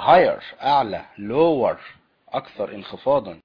higher أعلى lower أكثر انخفاضا.